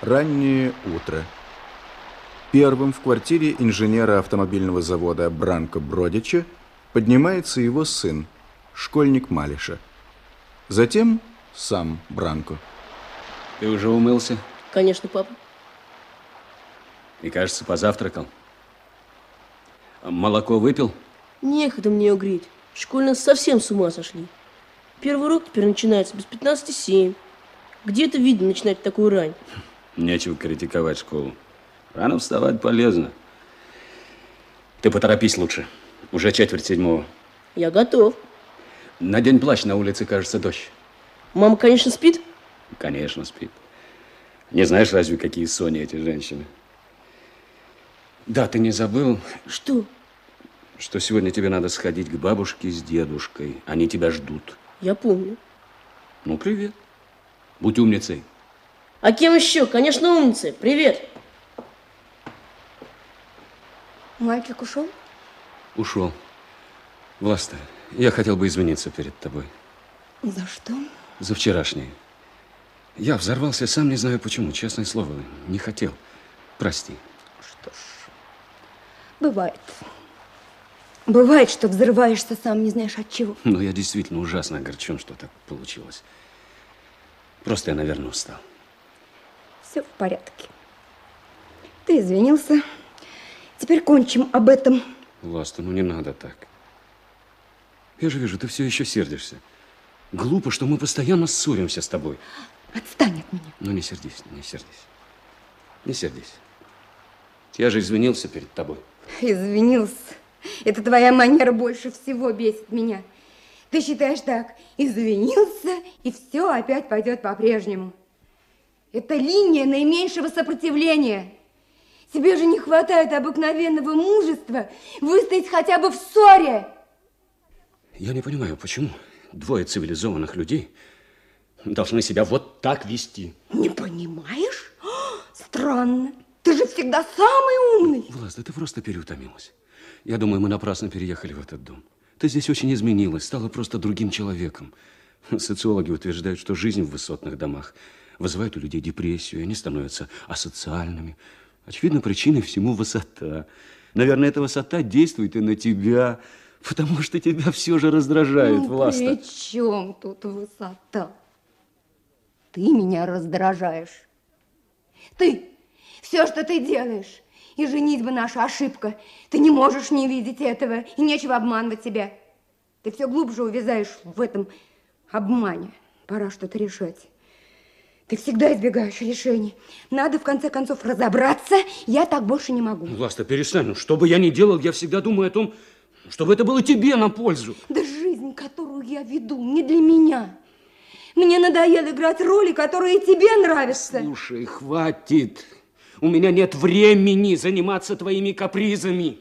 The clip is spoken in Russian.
Раннее утро. Первым в квартире инженера автомобильного завода Бранко Бродича поднимается его сын, школьник Малиша. Затем сам Бранко. Ты уже умылся? Конечно, папа. И, кажется, позавтракал. А Молоко выпил? Некогда мне его греть. Нас совсем с ума сошли. Первый урок теперь начинается без 15-7. Где это видно начинать такую рань? Нечего критиковать школу. Рано вставать полезно. Ты поторопись лучше. Уже четверть седьмого. Я готов. Надень плащ, на улице, кажется, дождь. Мама, конечно, спит? Конечно, спит. Не знаешь, разве какие Сони эти женщины? Да, ты не забыл, Что? что сегодня тебе надо сходить к бабушке с дедушкой. Они тебя ждут. Я помню. Ну, привет. Будь умницей. А кем еще? Конечно, умница. Привет. Мальчик ушел? Ушел. Власта, я хотел бы извиниться перед тобой. За что? За вчерашнее. Я взорвался, сам не знаю почему, честное слово, не хотел. Прости. Что ж, бывает. Бывает, что взрываешься сам, не знаешь от чего. Но я действительно ужасно огорчен, что так получилось. Просто я, наверное, устал. Все в порядке. Ты извинился. Теперь кончим об этом. Власта, ну не надо так. Я же вижу, ты все еще сердишься. Глупо, что мы постоянно ссоримся с тобой. Отстань от меня. Ну не сердись, не сердись. Не сердись. Я же извинился перед тобой. Извинился. Это твоя манера больше всего бесит меня. Ты считаешь так, извинился, и все опять пойдет по-прежнему. Это линия наименьшего сопротивления. Тебе же не хватает обыкновенного мужества выстоять хотя бы в ссоре. Я не понимаю, почему двое цивилизованных людей должны себя вот так вести. Не понимаешь? О, Странно. Ты же всегда самый умный. Власта, ты просто переутомилась. Я думаю, мы напрасно переехали в этот дом. Ты здесь очень изменилась, стала просто другим человеком. Социологи утверждают, что жизнь в высотных домах вызывает у людей депрессию, они становятся асоциальными. Очевидно, причиной всему высота. Наверное, эта высота действует и на тебя, потому что тебя все же раздражает, Ну, Власта. При чем тут высота? Ты меня раздражаешь. Ты, все, что ты делаешь, и женитьба наша ошибка. Ты не можешь не видеть этого, и нечего обманывать себя. Ты все глубже увязаешь в этом обмане. Пора что-то решать. Ты всегда избегаешь решений. Надо, в конце концов, разобраться. Я так больше не могу. Власта, перестань. Ну, Что бы я ни делал, я всегда думаю о том, чтобы это было тебе на пользу. Да жизнь, которую я веду, не для меня. Мне надоело играть роли, которые тебе нравятся. Слушай, хватит. У меня нет времени заниматься твоими капризами.